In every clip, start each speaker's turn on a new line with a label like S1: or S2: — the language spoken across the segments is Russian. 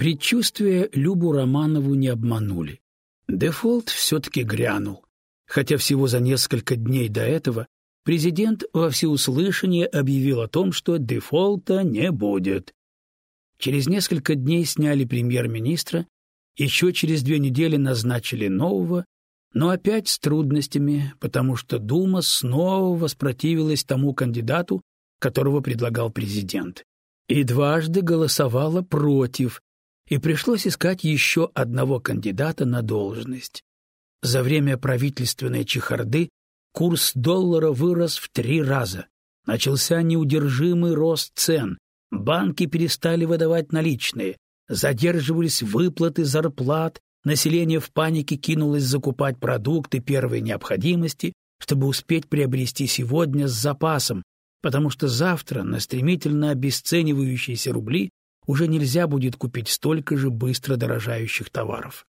S1: Предчувствия Любу Романову не обманули. Дефолт все-таки грянул, хотя всего за несколько дней до этого президент во всеуслышание объявил о том, что дефолта не будет. Через несколько дней сняли премьер-министра, еще через две недели назначили нового, но опять с трудностями, потому что Дума снова воспротивилась тому кандидату, которого предлагал президент, и дважды голосовала против, и пришлось искать еще одного кандидата на должность. За время правительственной чехарды курс доллара вырос в три раза. Начался неудержимый рост цен, банки перестали выдавать наличные, задерживались выплаты зарплат, население в панике кинулось закупать продукты первой необходимости, чтобы успеть приобрести сегодня с запасом, потому что завтра на стремительно обесценивающиеся рубли уже нельзя будет купить столько же быстро дорожающих товаров.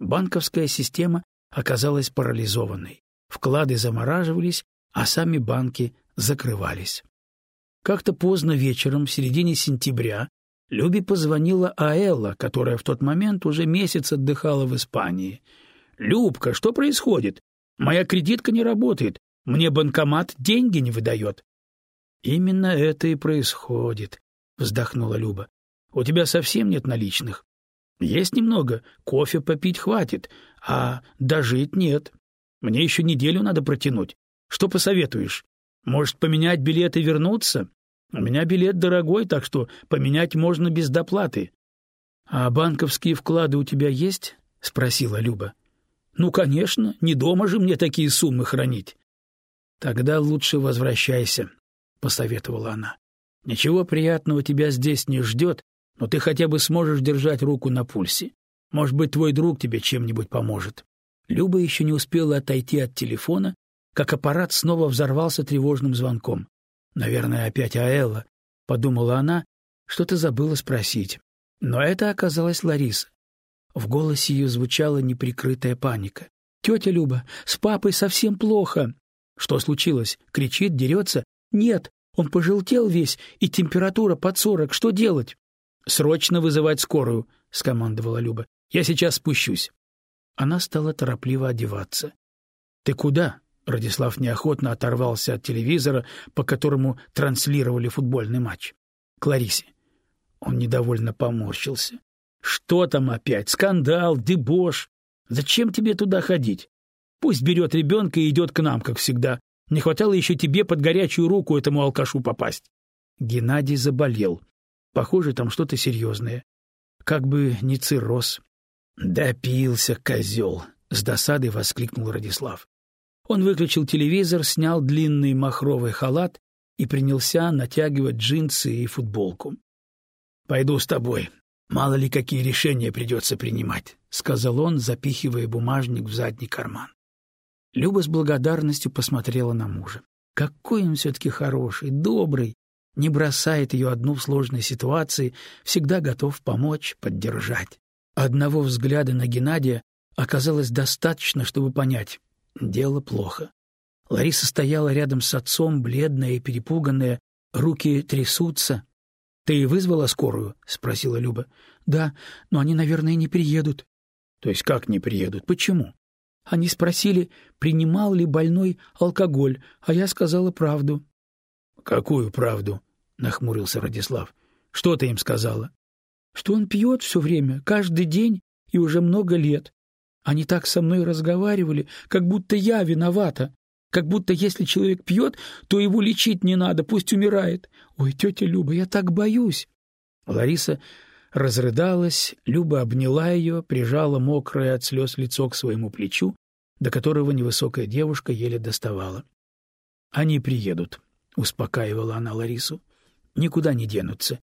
S1: Банковская система оказалась парализованной. Вклады замораживались, а сами банки закрывались. Как-то поздно вечером, в середине сентября, Люби позвонила Аэлла, которая в тот момент уже месяц отдыхала в Испании. «Любка, что происходит? Моя кредитка не работает. Мне банкомат деньги не выдает». «Именно это и происходит», — вздохнула Люба. «У тебя совсем нет наличных. Есть немного, кофе попить хватит, а дожить нет. Мне еще неделю надо протянуть. Что посоветуешь? Может, поменять билет и вернуться? У меня билет дорогой, так что поменять можно без доплаты. — А банковские вклады у тебя есть? — спросила Люба. — Ну, конечно, не дома же мне такие суммы хранить. — Тогда лучше возвращайся, — посоветовала она. — Ничего приятного тебя здесь не ждет, но ты хотя бы сможешь держать руку на пульсе. Может быть, твой друг тебе чем-нибудь поможет. Люба еще не успела отойти от телефона, как аппарат снова взорвался тревожным звонком. Наверное, опять Аэлла, — подумала она, — что-то забыла спросить. Но это оказалась Лариса. В голосе ее звучала неприкрытая паника. — Тетя Люба, с папой совсем плохо. — Что случилось? Кричит, дерется? — Нет, он пожелтел весь, и температура под сорок. Что делать? — Срочно вызывать скорую, — скомандовала Люба. — Я сейчас спущусь. Она стала торопливо одеваться. — Ты куда? Радислав неохотно оторвался от телевизора, по которому транслировали футбольный матч. Кларисе. Он недовольно поморщился. «Что там опять? Скандал, дебош? Зачем тебе туда ходить? Пусть берет ребенка и идет к нам, как всегда. Не хватало еще тебе под горячую руку этому алкашу попасть». Геннадий заболел. Похоже, там что-то серьезное. Как бы не цирроз. «Допился, козел!» — с досадой воскликнул Радислав. Он выключил телевизор, снял длинный махровый халат и принялся натягивать джинсы и футболку. «Пойду с тобой. Мало ли какие решения придется принимать», — сказал он, запихивая бумажник в задний карман. Люба с благодарностью посмотрела на мужа. Какой он все-таки хороший, добрый, не бросает ее одну в сложной ситуации, всегда готов помочь, поддержать. Одного взгляда на Геннадия оказалось достаточно, чтобы понять Дело плохо. Лариса стояла рядом с отцом, бледная и перепуганная, руки трясутся. — Ты вызвала скорую? — спросила Люба. — Да, но они, наверное, не приедут. — То есть как не приедут? Почему? Они спросили, принимал ли больной алкоголь, а я сказала правду. — Какую правду? — нахмурился Радислав. — Что ты им сказала? — Что он пьет все время, каждый день и уже много лет. Они так со мной разговаривали, как будто я виновата. Как будто если человек пьет, то его лечить не надо, пусть умирает. Ой, тетя Люба, я так боюсь. Лариса разрыдалась, Люба обняла ее, прижала мокрое от слез лицо к своему плечу, до которого невысокая девушка еле доставала. «Они приедут», — успокаивала она Ларису. «Никуда не денутся.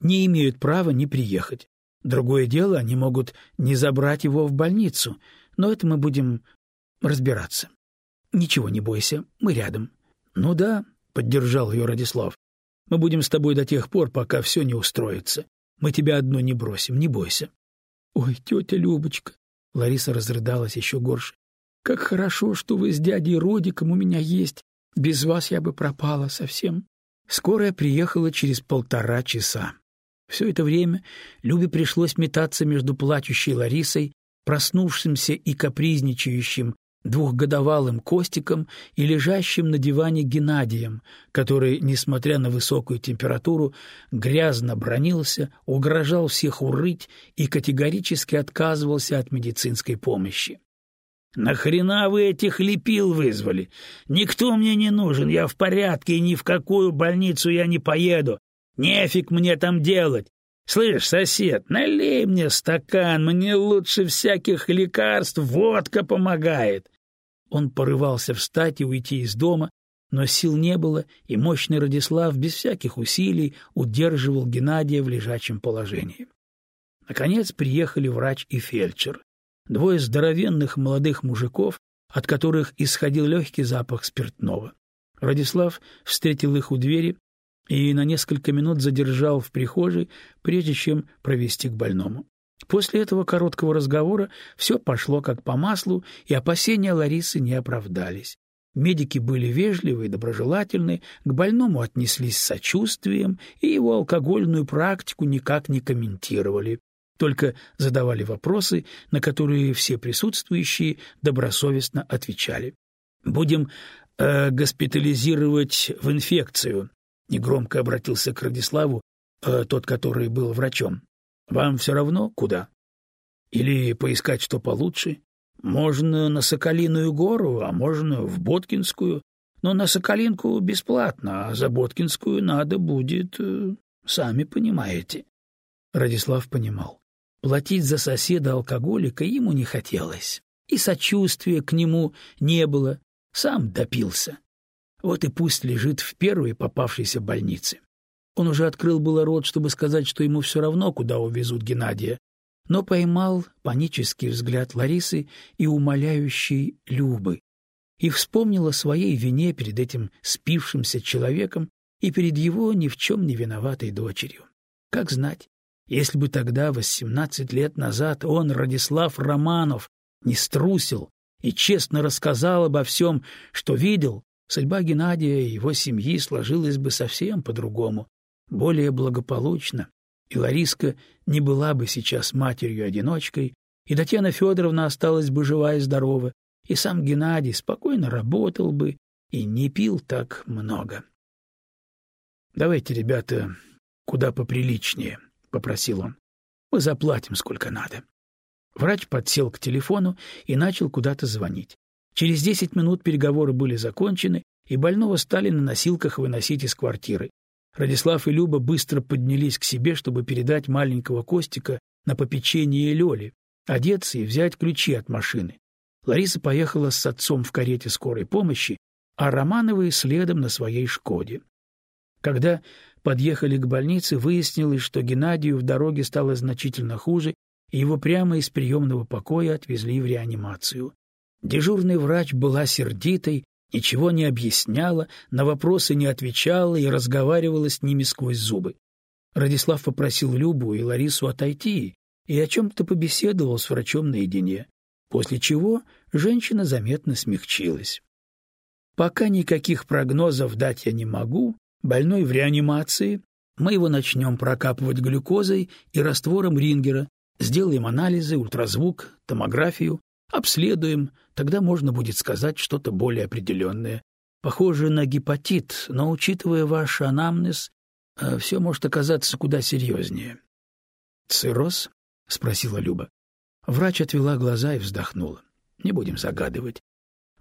S1: Не имеют права не приехать. Другое дело, они могут не забрать его в больницу, но это мы будем разбираться. Ничего не бойся, мы рядом. Ну да, поддержал ее Радислав. Мы будем с тобой до тех пор, пока все не устроится. Мы тебя одну не бросим, не бойся. Ой, тетя Любочка, Лариса разрыдалась еще горше. Как хорошо, что вы с дядей Родиком у меня есть. Без вас я бы пропала совсем. Скорая приехала через полтора часа. Все это время Любе пришлось метаться между плачущей Ларисой, проснувшимся и капризничающим двухгодовалым Костиком и лежащим на диване Геннадием, который, несмотря на высокую температуру, грязно бронился, угрожал всех урыть и категорически отказывался от медицинской помощи. «Нахрена вы этих лепил вызвали? Никто мне не нужен, я в порядке, и ни в какую больницу я не поеду. Нефиг мне там делать. Слышь, сосед, налей мне стакан, мне лучше всяких лекарств водка помогает. Он порывался встать и уйти из дома, но сил не было, и мощный Радислав без всяких усилий удерживал Геннадия в лежачем положении. Наконец приехали врач и фельдшер. Двое здоровенных молодых мужиков, от которых исходил легкий запах спиртного. Радислав встретил их у двери и на несколько минут задержал в прихожей, прежде чем провести к больному. После этого короткого разговора все пошло как по маслу, и опасения Ларисы не оправдались. Медики были вежливы и доброжелательны, к больному отнеслись с сочувствием и его алкогольную практику никак не комментировали, только задавали вопросы, на которые все присутствующие добросовестно отвечали. «Будем э, госпитализировать в инфекцию», — негромко обратился к Радиславу э, тот, который был врачом. Вам все равно куда? Или поискать что получше? Можно на Соколиную гору, а можно в Боткинскую. Но на Соколинку бесплатно, а за Боткинскую надо будет, э, сами понимаете. Радислав понимал. Платить за соседа-алкоголика ему не хотелось. И сочувствия к нему не было. Сам допился. Вот и пусть лежит в первой попавшейся больнице. Он уже открыл было рот, чтобы сказать, что ему все равно, куда увезут Геннадия, но поймал панический взгляд Ларисы и умоляющей Любы и вспомнил о своей вине перед этим спившимся человеком и перед его ни в чем не виноватой дочерью. Как знать, если бы тогда, восемнадцать лет назад, он, Радислав Романов, не струсил и честно рассказал обо всем, что видел, судьба Геннадия и его семьи сложилась бы совсем по-другому, более благополучно, и Лариска не была бы сейчас матерью-одиночкой, и Татьяна Федоровна осталась бы жива и здорова, и сам Геннадий спокойно работал бы и не пил так много. — Давайте, ребята, куда поприличнее, — попросил он. — Мы заплатим сколько надо. Врач подсел к телефону и начал куда-то звонить. Через десять минут переговоры были закончены, и больного стали на носилках выносить из квартиры. Радислав и Люба быстро поднялись к себе, чтобы передать маленького Костика на попечение Лёли, одеться и взять ключи от машины. Лариса поехала с отцом в карете скорой помощи, а Романовы следом на своей «Шкоде». Когда подъехали к больнице, выяснилось, что Геннадию в дороге стало значительно хуже, и его прямо из приемного покоя отвезли в реанимацию. Дежурный врач была сердитой ничего не объясняла, на вопросы не отвечала и разговаривала с ними сквозь зубы. Радислав попросил Любу и Ларису отойти и о чем-то побеседовал с врачом наедине, после чего женщина заметно смягчилась. «Пока никаких прогнозов дать я не могу, больной в реанимации, мы его начнем прокапывать глюкозой и раствором Рингера, сделаем анализы, ультразвук, томографию, обследуем, Тогда можно будет сказать что-то более определенное. Похоже на гепатит, но, учитывая ваш анамнез, э, все может оказаться куда серьезнее. «Цирроз?» — спросила Люба. Врач отвела глаза и вздохнула. «Не будем загадывать.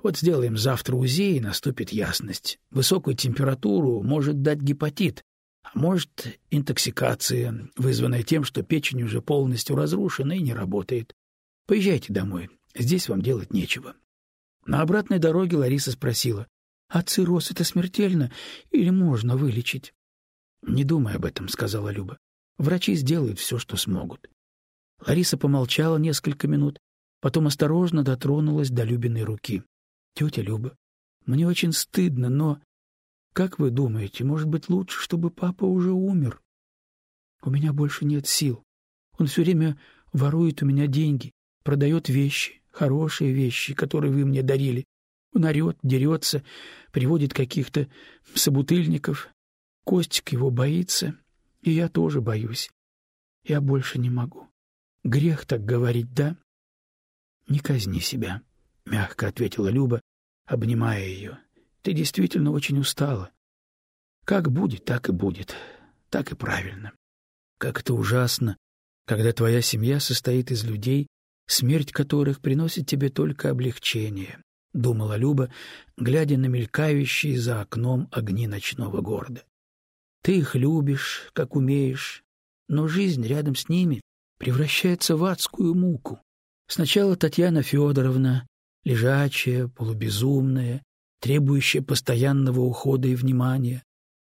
S1: Вот сделаем завтра УЗИ, и наступит ясность. Высокую температуру может дать гепатит, а может интоксикация, вызванная тем, что печень уже полностью разрушена и не работает. Поезжайте домой, Здесь вам делать нечего. На обратной дороге Лариса спросила, «А цирроз — это смертельно или можно вылечить?» «Не думай об этом», — сказала Люба. «Врачи сделают все, что смогут». Лариса помолчала несколько минут, потом осторожно дотронулась до Любиной руки. «Тетя Люба, мне очень стыдно, но... Как вы думаете, может быть, лучше, чтобы папа уже умер? У меня больше нет сил. Он все время ворует у меня деньги, продает вещи, хорошие вещи, которые вы мне дарили. Он орет, дерется, приводит каких-то собутыльников. Костик его боится, и я тоже боюсь. Я больше не могу. Грех так говорить, да? Не казни себя, — мягко ответила Люба, обнимая ее. Ты действительно очень устала. Как будет, так и будет. Так и правильно. Как это ужасно, когда твоя семья состоит из людей, смерть которых приносит тебе только облегчение, — думала Люба, глядя на мелькающие за окном огни ночного города. Ты их любишь, как умеешь, но жизнь рядом с ними превращается в адскую муку. Сначала Татьяна Федоровна, лежачая, полубезумная, требующая постоянного ухода и внимания,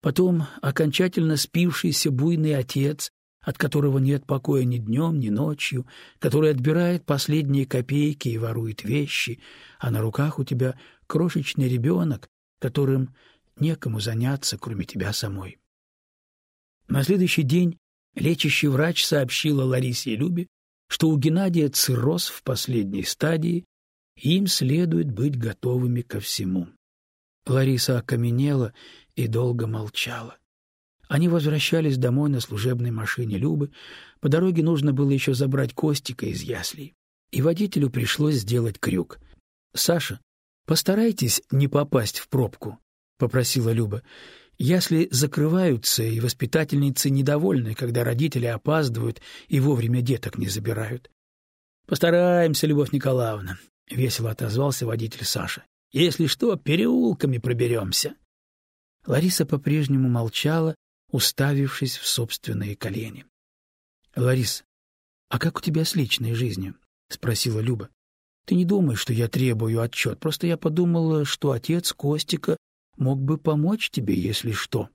S1: потом окончательно спившийся буйный отец, от которого нет покоя ни днем, ни ночью, который отбирает последние копейки и ворует вещи, а на руках у тебя крошечный ребенок, которым некому заняться, кроме тебя самой. На следующий день лечащий врач сообщила Ларисе и Любе, что у Геннадия цирроз в последней стадии, им следует быть готовыми ко всему. Лариса окаменела и долго молчала. Они возвращались домой на служебной машине Любы. По дороге нужно было еще забрать Костика из яслей. И водителю пришлось сделать крюк. — Саша, постарайтесь не попасть в пробку, — попросила Люба. Ясли закрываются, и воспитательницы недовольны, когда родители опаздывают и вовремя деток не забирают. — Постараемся, Любовь Николаевна, — весело отозвался водитель Саша. — Если что, переулками проберемся. Лариса по-прежнему молчала, уставившись в собственные колени. — Ларис, а как у тебя с личной жизнью? — спросила Люба. — Ты не думай, что я требую отчет, просто я подумала, что отец Костика мог бы помочь тебе, если что.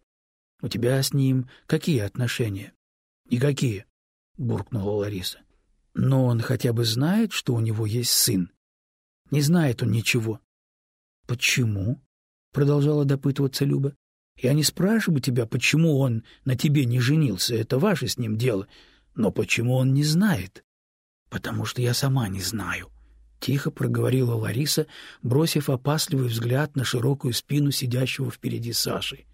S1: У тебя с ним какие отношения? — Никакие, — буркнула Лариса. — Но он хотя бы знает, что у него есть сын. — Не знает он ничего. — Почему? — продолжала допытываться Люба. Я не спрашиваю тебя, почему он на тебе не женился, это ваше с ним дело, но почему он не знает? Потому что я сама не знаю. Тихо проговорила Лариса, бросив опасливый взгляд на широкую спину сидящего впереди Саши.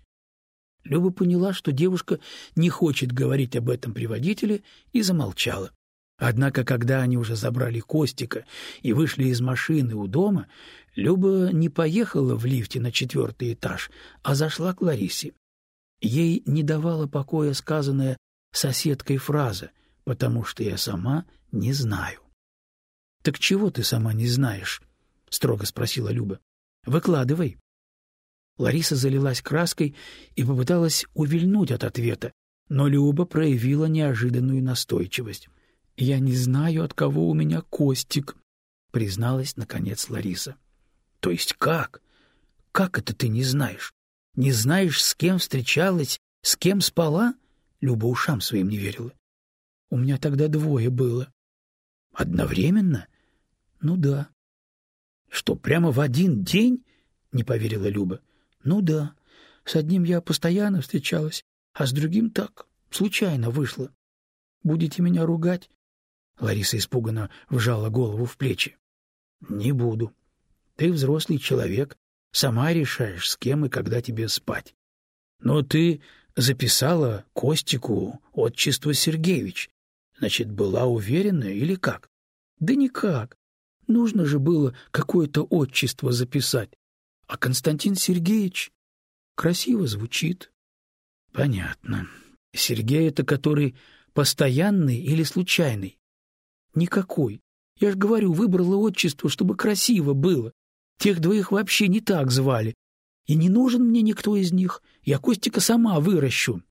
S1: Люба поняла, что девушка не хочет говорить об этом при водителе, и замолчала. Однако, когда они уже забрали Костика и вышли из машины у дома, Люба не поехала в лифте на четвертый этаж, а зашла к Ларисе. Ей не давала покоя сказанная соседкой фраза, потому что я сама не знаю. — Так чего ты сама не знаешь? — строго спросила Люба. — Выкладывай. Лариса залилась краской и попыталась увильнуть от ответа, но Люба проявила неожиданную настойчивость. — Я не знаю, от кого у меня Костик, — призналась, наконец, Лариса. — То есть как? Как это ты не знаешь? Не знаешь, с кем встречалась, с кем спала? Люба ушам своим не верила. — У меня тогда двое было. — Одновременно? — Ну да. — Что, прямо в один день? — не поверила Люба. — Ну да. С одним я постоянно встречалась, а с другим так, случайно вышло. Будете меня ругать? Лариса испуганно вжала голову в плечи. — Не буду. Ты взрослый человек, сама решаешь, с кем и когда тебе спать. Но ты записала Костику отчество Сергеевич. Значит, была уверена или как? Да никак. Нужно же было какое-то отчество записать. А Константин Сергеевич красиво звучит. Понятно. Сергей — это который постоянный или случайный? Никакой. Я ж говорю, выбрала отчество, чтобы красиво было. Тех двоих вообще не так звали. И не нужен мне никто из них. Я Костика сама выращу.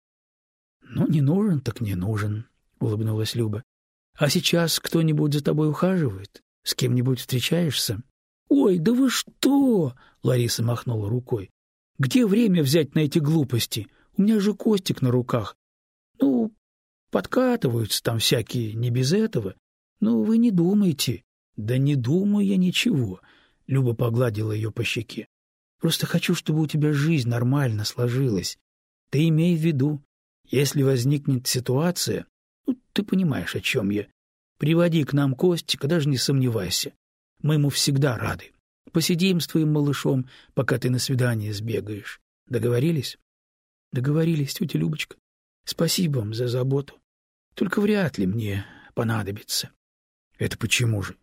S1: — Ну, не нужен, так не нужен, — улыбнулась Люба. — А сейчас кто-нибудь за тобой ухаживает? С кем-нибудь встречаешься? — Ой, да вы что? — Лариса махнула рукой. — Где время взять на эти глупости? У меня же Костик на руках. Ну, подкатываются там всякие, не без этого. Ну, вы не думайте. Да не думаю я ничего. Люба погладила ее по щеке. Просто хочу, чтобы у тебя жизнь нормально сложилась. Ты имей в виду, если возникнет ситуация, ну, ты понимаешь, о чем я, приводи к нам Костика, даже не сомневайся. Мы ему всегда рады. Посидим с твоим малышом, пока ты на свидание сбегаешь. Договорились? Договорились, тетя Любочка. Спасибо вам за заботу. Только вряд ли мне понадобится. Это почему же?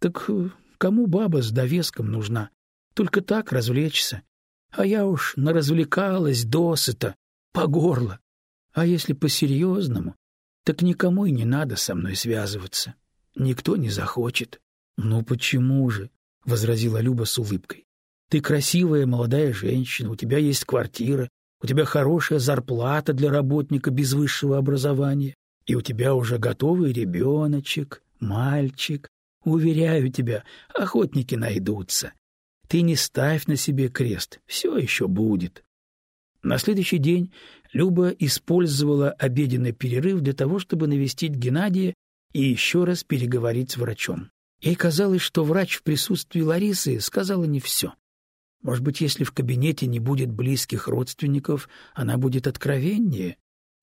S1: Так э, кому баба с довеском нужна? Только так развлечься. А я уж наразвлекалась досыта, по горло. А если по-серьезному, так никому и не надо со мной связываться. Никто не захочет. — Ну почему же? — возразила Люба с улыбкой. — Ты красивая молодая женщина, у тебя есть квартира, у тебя хорошая зарплата для работника без высшего образования, и у тебя уже готовый ребеночек, мальчик. Уверяю тебя, охотники найдутся. Ты не ставь на себе крест, все еще будет. На следующий день Люба использовала обеденный перерыв для того, чтобы навестить Геннадия и еще раз переговорить с врачом. Ей казалось, что врач в присутствии Ларисы сказала не все. Может быть, если в кабинете не будет близких родственников, она будет откровеннее?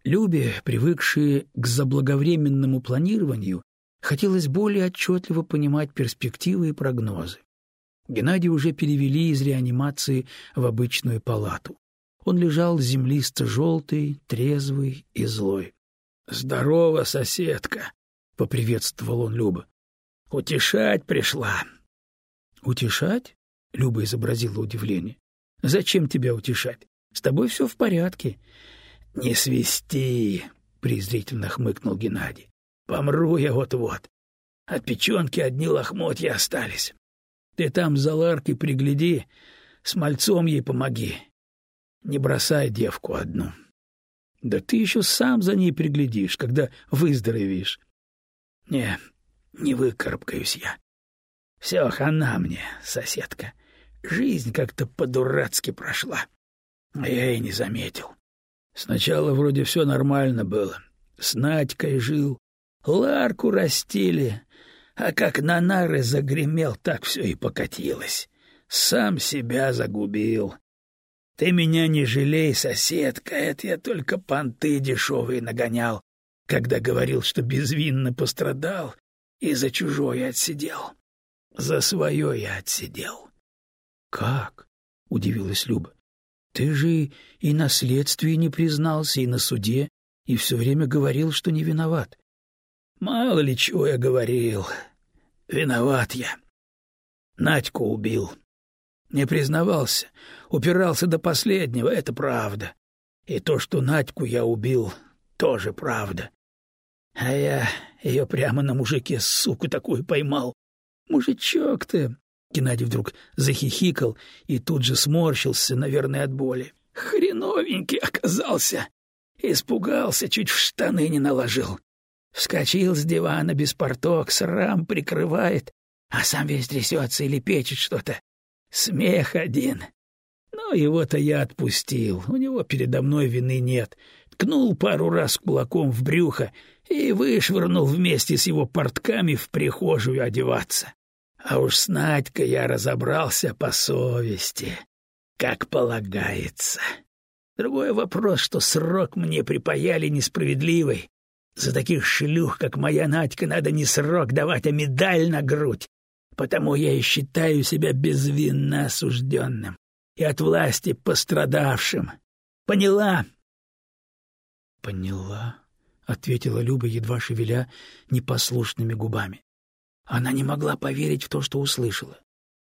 S1: Любе, привыкшей к заблаговременному планированию, хотелось более отчетливо понимать перспективы и прогнозы. Геннадия уже перевели из реанимации в обычную палату. Он лежал землисто-желтый, трезвый и злой. — Здорово, соседка! — поприветствовал он Люба. — Утешать пришла. — Утешать? — Люба изобразила удивление. — Зачем тебя утешать? С тобой все в порядке. — Не свисти! — презрительно хмыкнул Геннадий. — Помру я вот-вот. От печенки одни лохмотья остались. Ты там за ларки пригляди, с мальцом ей помоги. Не бросай девку одну. Да ты еще сам за ней приглядишь, когда выздоровеешь. Не, не выкарабкаюсь я. Все, хана мне, соседка. Жизнь как-то по-дурацки прошла. А я и не заметил. Сначала вроде все нормально было. С Надькой жил, ларку растили, а как на нары загремел, так все и покатилось. Сам себя загубил. Ты меня не жалей, соседка, это я только понты дешевые нагонял, когда говорил, что безвинно пострадал и за чужое отсидел. За свое я отсидел. — Как? — удивилась Люба. — Ты же и на следствии не признался, и на суде, и все время говорил, что не виноват. — Мало ли чего я говорил. Виноват я. Надьку убил. — не признавался, упирался до последнего, это правда. И то, что Надьку я убил, тоже правда. А я ее прямо на мужике, суку такую, поймал. Мужичок ты! Геннадий вдруг захихикал и тут же сморщился, наверное, от боли. Хреновенький оказался. Испугался, чуть в штаны не наложил. Вскочил с дивана без порток, срам прикрывает, а сам весь трясется или печет что-то. Смех один. Но его-то я отпустил, у него передо мной вины нет. Ткнул пару раз кулаком в брюхо и вышвырнул вместе с его портками в прихожую одеваться. А уж с Надькой я разобрался по совести, как полагается. Другой вопрос, что срок мне припаяли несправедливый. За таких шлюх, как моя Надька, надо не срок давать, а медаль на грудь. Потому я и считаю себя безвинно осужденным и от власти пострадавшим. Поняла? — Поняла, — ответила Люба, едва шевеля непослушными губами. Она не могла поверить в то, что услышала.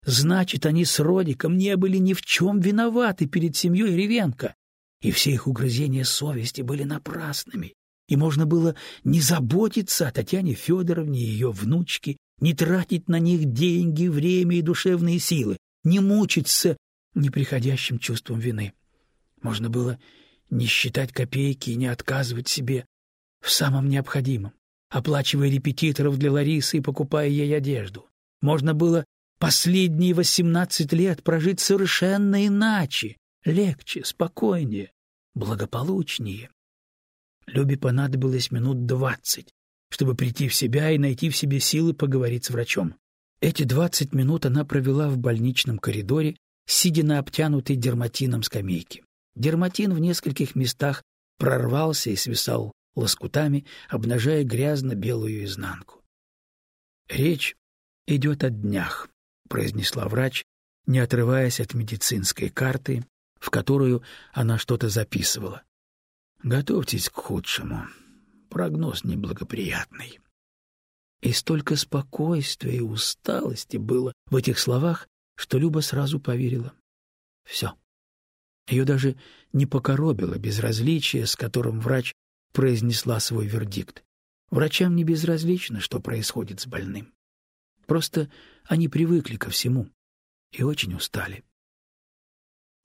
S1: Значит, они с Родиком не были ни в чем виноваты перед семьей Ревенко, и все их угрызения совести были напрасными, и можно было не заботиться о Татьяне Федоровне и ее внучке, не тратить на них деньги, время и душевные силы, не мучиться неприходящим чувством вины. Можно было не считать копейки и не отказывать себе в самом необходимом, оплачивая репетиторов для Ларисы и покупая ей одежду. Можно было последние восемнадцать лет прожить совершенно иначе, легче, спокойнее, благополучнее. Любе понадобилось минут двадцать, чтобы прийти в себя и найти в себе силы поговорить с врачом. Эти двадцать минут она провела в больничном коридоре, сидя на обтянутой дерматином скамейке. Дерматин в нескольких местах прорвался и свисал лоскутами, обнажая грязно-белую изнанку. «Речь идет о днях», — произнесла врач, не отрываясь от медицинской карты, в которую она что-то записывала. «Готовьтесь к худшему. прогноз неблагоприятный. И столько спокойствия и усталости было в этих словах, что Люба сразу поверила. Все. Ее даже не покоробило безразличие, с которым врач произнесла свой вердикт. Врачам не безразлично, что происходит с больным. Просто они привыкли ко всему и очень устали.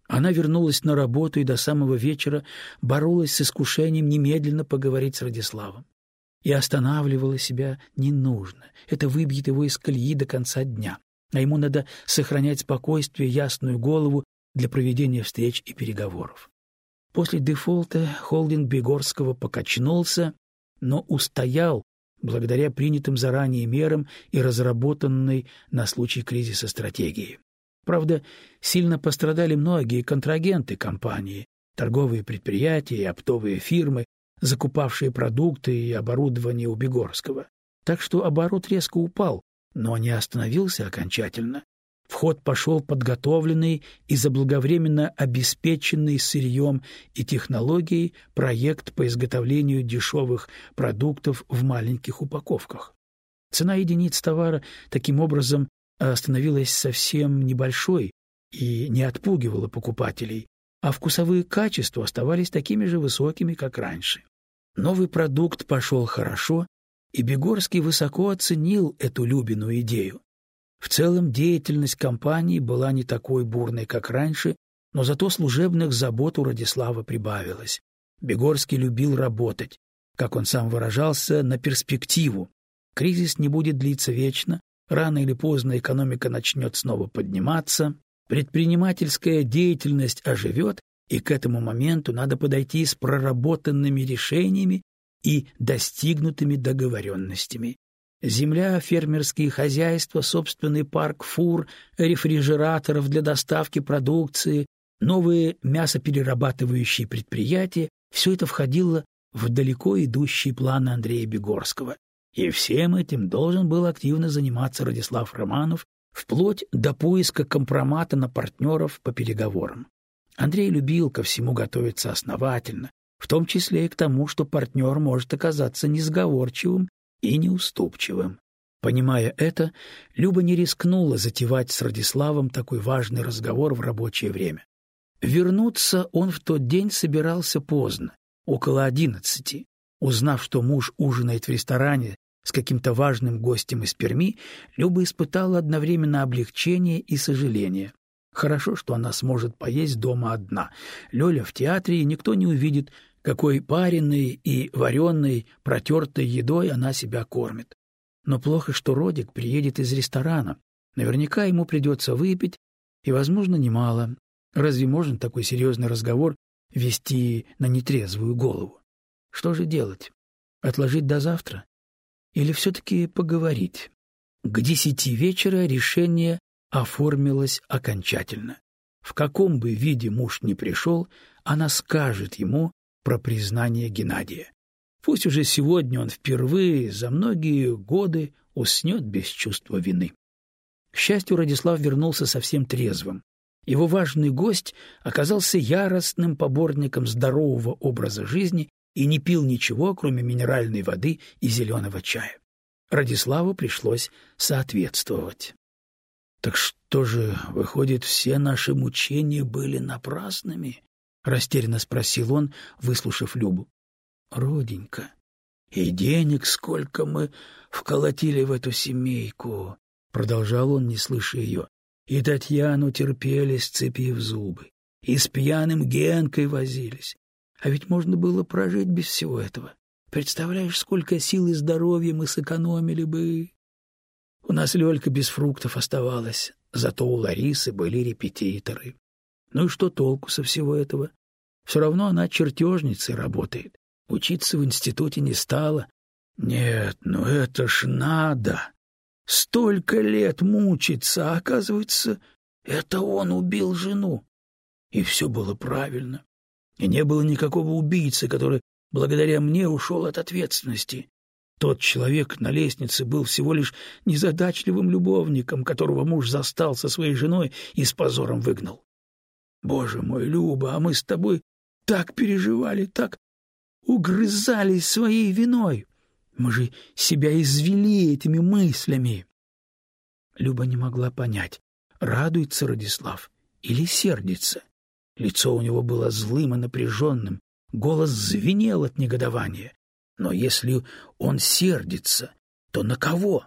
S1: Она вернулась на работу и до самого вечера боролась с искушением немедленно поговорить с Радиславом. И останавливала себя не нужно. Это выбьет его из колеи до конца дня. А ему надо сохранять спокойствие, ясную голову для проведения встреч и переговоров. После дефолта холдинг Бегорского покачнулся, но устоял благодаря принятым заранее мерам и разработанной на случай кризиса стратегии. Правда, сильно пострадали многие контрагенты компании, торговые предприятия и оптовые фирмы, закупавшие продукты и оборудование у Бегорского. Так что оборот резко упал, но не остановился окончательно. В ход пошел подготовленный и заблаговременно обеспеченный сырьем и технологией проект по изготовлению дешевых продуктов в маленьких упаковках. Цена единиц товара таким образом становилась совсем небольшой и не отпугивала покупателей, а вкусовые качества оставались такими же высокими, как раньше. Новый продукт пошел хорошо, и Бегорский высоко оценил эту Любину идею. В целом деятельность компании была не такой бурной, как раньше, но зато служебных забот у Радислава прибавилось. Бегорский любил работать, как он сам выражался, на перспективу. Кризис не будет длиться вечно, Рано или поздно экономика начнет снова подниматься, предпринимательская деятельность оживет, и к этому моменту надо подойти с проработанными решениями и достигнутыми договоренностями. Земля, фермерские хозяйства, собственный парк фур, рефрижераторов для доставки продукции, новые мясоперерабатывающие предприятия — все это входило в далеко идущие планы Андрея Бегорского. И всем этим должен был активно заниматься Радислав Романов, вплоть до поиска компромата на партнеров по переговорам. Андрей любил ко всему готовиться основательно, в том числе и к тому, что партнер может оказаться несговорчивым и неуступчивым. Понимая это, Люба не рискнула затевать с Радиславом такой важный разговор в рабочее время. Вернуться он в тот день собирался поздно, около одиннадцати. Узнав, что муж ужинает в ресторане с каким-то важным гостем из Перми, Люба испытала одновременно облегчение и сожаление. Хорошо, что она сможет поесть дома одна. Лёля в театре, и никто не увидит, какой паренной и вареной, протертой едой она себя кормит. Но плохо, что Родик приедет из ресторана. Наверняка ему придется выпить, и, возможно, немало. Разве можно такой серьезный разговор вести на нетрезвую голову? Что же делать? Отложить до завтра? Или все-таки поговорить? К десяти вечера решение оформилось окончательно. В каком бы виде муж ни пришел, она скажет ему про признание Геннадия. Пусть уже сегодня он впервые за многие годы уснет без чувства вины. К счастью, Радислав вернулся совсем трезвым. Его важный гость оказался яростным поборником здорового образа жизни и не пил ничего, кроме минеральной воды и зеленого чая. Радиславу пришлось соответствовать. — Так что же, выходит, все наши мучения были напрасными? — растерянно спросил он, выслушав Любу. — Роденька, и денег сколько мы вколотили в эту семейку! — продолжал он, не слыша ее. — И Татьяну терпели, сцепив зубы, и с пьяным Генкой возились, а ведь можно было прожить без всего этого. Представляешь, сколько сил и здоровья мы сэкономили бы. У нас Лёлька без фруктов оставалась, зато у Ларисы были репетиторы. Ну и что толку со всего этого? Все равно она чертежницей работает. Учиться в институте не стала. Нет, ну это ж надо. Столько лет мучиться, а оказывается, это он убил жену. И все было правильно и не было никакого убийцы, который благодаря мне ушел от ответственности. Тот человек на лестнице был всего лишь незадачливым любовником, которого муж застал со своей женой и с позором выгнал. Боже мой, Люба, а мы с тобой так переживали, так... угрызались своей виной. Мы же себя извели этими мыслями. Люба не могла понять, радуется Радислав или сердится. Лицо у него было злым и напряженным, голос звенел от негодования. Но если он сердится, то на кого?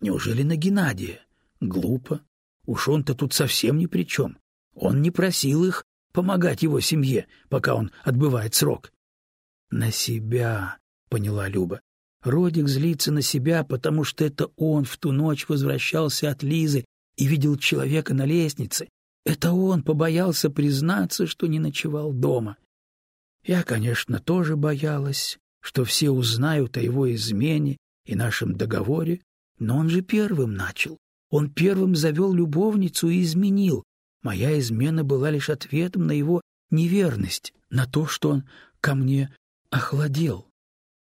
S1: Неужели на Геннадия? Глупо. Уж он-то тут совсем ни при чем. Он не просил их помогать его семье, пока он отбывает срок. — На себя, — поняла Люба. Родик злится на себя, потому что это он в ту ночь возвращался от Лизы и видел человека на лестнице. Это он побоялся признаться, что не ночевал дома. Я, конечно, тоже боялась, что все узнают о его измене и нашем договоре, но он же первым начал. Он первым завел любовницу и изменил. Моя измена была лишь ответом на его неверность, на то, что он ко мне охладел.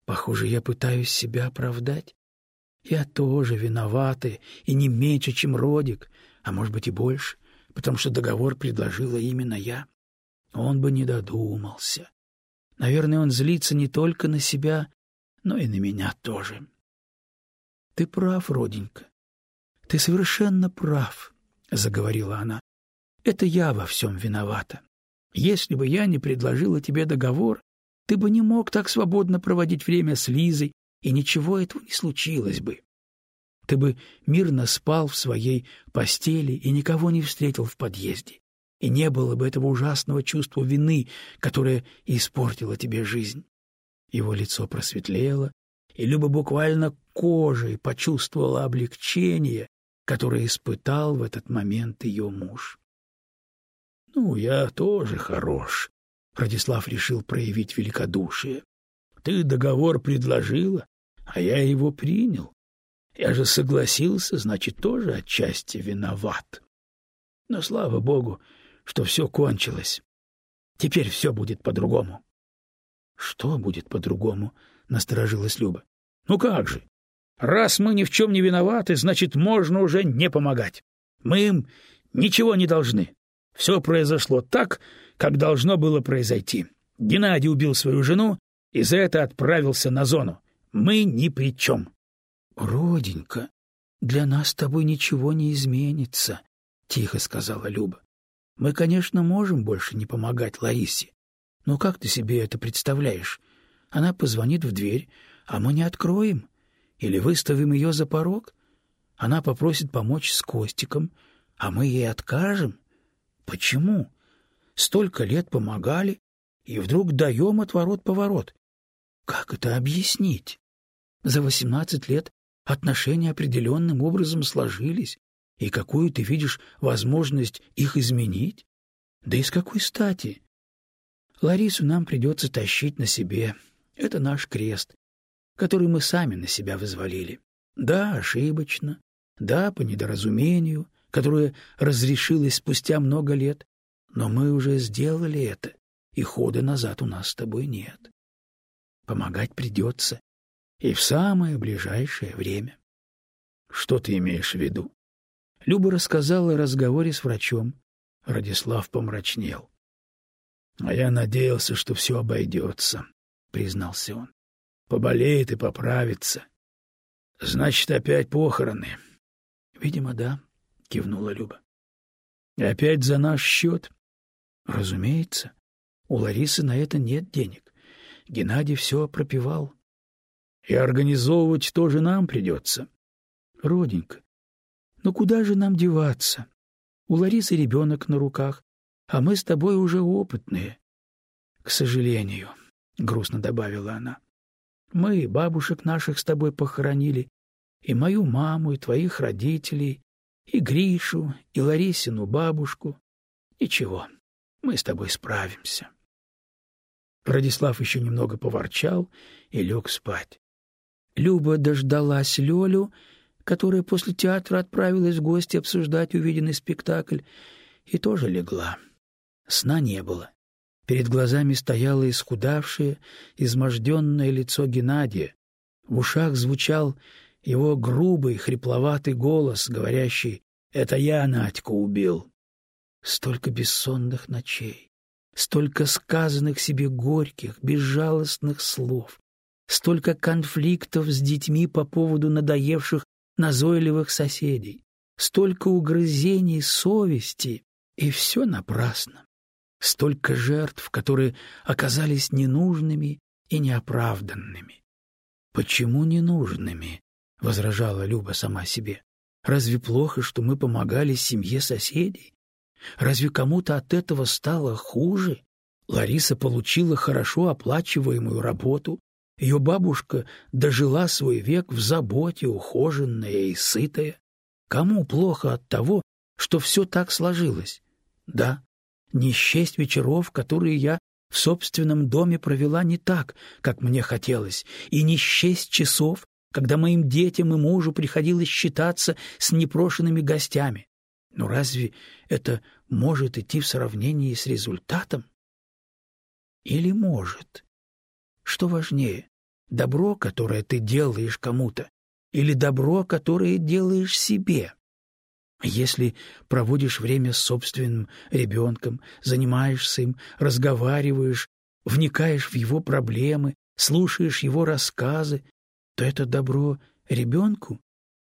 S1: Похоже, я пытаюсь себя оправдать. Я тоже виноватый, и не меньше, чем Родик, а может быть и больше, потому что договор предложила именно я. Он бы не додумался. Наверное, он злится не только на себя, но и на меня тоже. Ты прав, роденька. Ты совершенно прав, — заговорила она. Это я во всем виновата. Если бы я не предложила тебе договор, ты бы не мог так свободно проводить время с Лизой, и ничего этого не случилось бы. Ты бы мирно спал в своей постели и никого не встретил в подъезде, и не было бы этого ужасного чувства вины, которое испортило тебе жизнь. Его лицо просветлело, и Люба буквально кожей почувствовала облегчение, которое испытал в этот момент ее муж. — Ну, я тоже хорош, Радислав решил проявить великодушие. Ты договор предложила, а я его принял. Я же согласился, значит, тоже отчасти виноват. Но слава богу, что все кончилось. Теперь все будет по-другому. — Что будет по-другому? — насторожилась Люба. — Ну как же? Раз мы ни в чем не виноваты, значит, можно уже не помогать. Мы им ничего не должны. Все произошло так, как должно было произойти. Геннадий убил свою жену и за это отправился на зону. Мы ни при чем. — Роденька, для нас с тобой ничего не изменится, — тихо сказала Люба. — Мы, конечно, можем больше не помогать Ларисе. Но как ты себе это представляешь? Она позвонит в дверь, а мы не откроем. Или выставим ее за порог? Она попросит помочь с Костиком, а мы ей откажем? Почему? столько лет помогали, и вдруг даем отворот-поворот. Как это объяснить? За восемнадцать лет отношения определенным образом сложились, и какую ты видишь возможность их изменить? Да и с какой стати? Ларису нам придется тащить на себе. Это наш крест, который мы сами на себя вызволили. Да, ошибочно, да, по недоразумению, которое разрешилось спустя много лет, но мы уже сделали это, и хода назад у нас с тобой нет. Помогать придется, и в самое ближайшее время. Что ты имеешь в виду? Люба рассказала о разговоре с врачом. Радислав помрачнел. — А я надеялся, что все обойдется, — признался он. — Поболеет и поправится. — Значит, опять похороны. — Видимо, да, — кивнула Люба. — Опять за наш счет? Разумеется. У Ларисы на это нет денег. Геннадий все пропивал. И организовывать тоже нам придется. Роденька, ну куда же нам деваться? У Ларисы ребенок на руках, а мы с тобой уже опытные. К сожалению, — грустно добавила она, — мы бабушек наших с тобой похоронили, и мою маму, и твоих родителей, и Гришу, и Ларисину бабушку. Ничего, мы с тобой справимся. Радислав еще немного поворчал и лег спать. Люба дождалась Лёлю, которая после театра отправилась в гости обсуждать увиденный спектакль, и тоже легла. Сна не было. Перед глазами стояло исхудавшее, изможденное лицо Геннадия. В ушах звучал его грубый, хрипловатый голос, говорящий «Это я Надьку убил». Столько бессонных ночей, столько сказанных себе горьких, безжалостных слов, столько конфликтов с детьми по поводу надоевших назойливых соседей, столько угрызений совести, и все напрасно. Столько жертв, которые оказались ненужными и неоправданными. «Почему ненужными?» — возражала Люба сама себе. «Разве плохо, что мы помогали семье соседей? Разве кому-то от этого стало хуже? Лариса получила хорошо оплачиваемую работу, ее бабушка дожила свой век в заботе, ухоженная и сытая. Кому плохо от того, что все так сложилось? Да, не счесть вечеров, которые я в собственном доме провела не так, как мне хотелось, и не счесть часов, когда моим детям и мужу приходилось считаться с непрошенными гостями. Но разве это может идти в сравнении с результатом? Или может? Что важнее, добро, которое ты делаешь кому-то, или добро, которое делаешь себе? Если проводишь время с собственным ребенком, занимаешься им, разговариваешь, вникаешь в его проблемы, слушаешь его рассказы, то это добро ребенку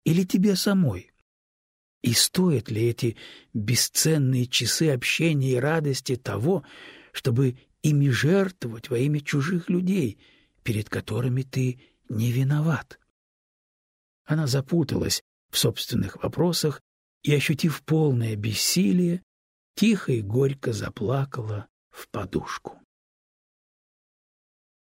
S1: или тебе самой? И стоят ли эти бесценные часы общения и радости того, чтобы ими жертвовать во имя чужих людей, перед которыми ты не виноват. Она запуталась в собственных вопросах и, ощутив полное бессилие, тихо и горько заплакала в подушку.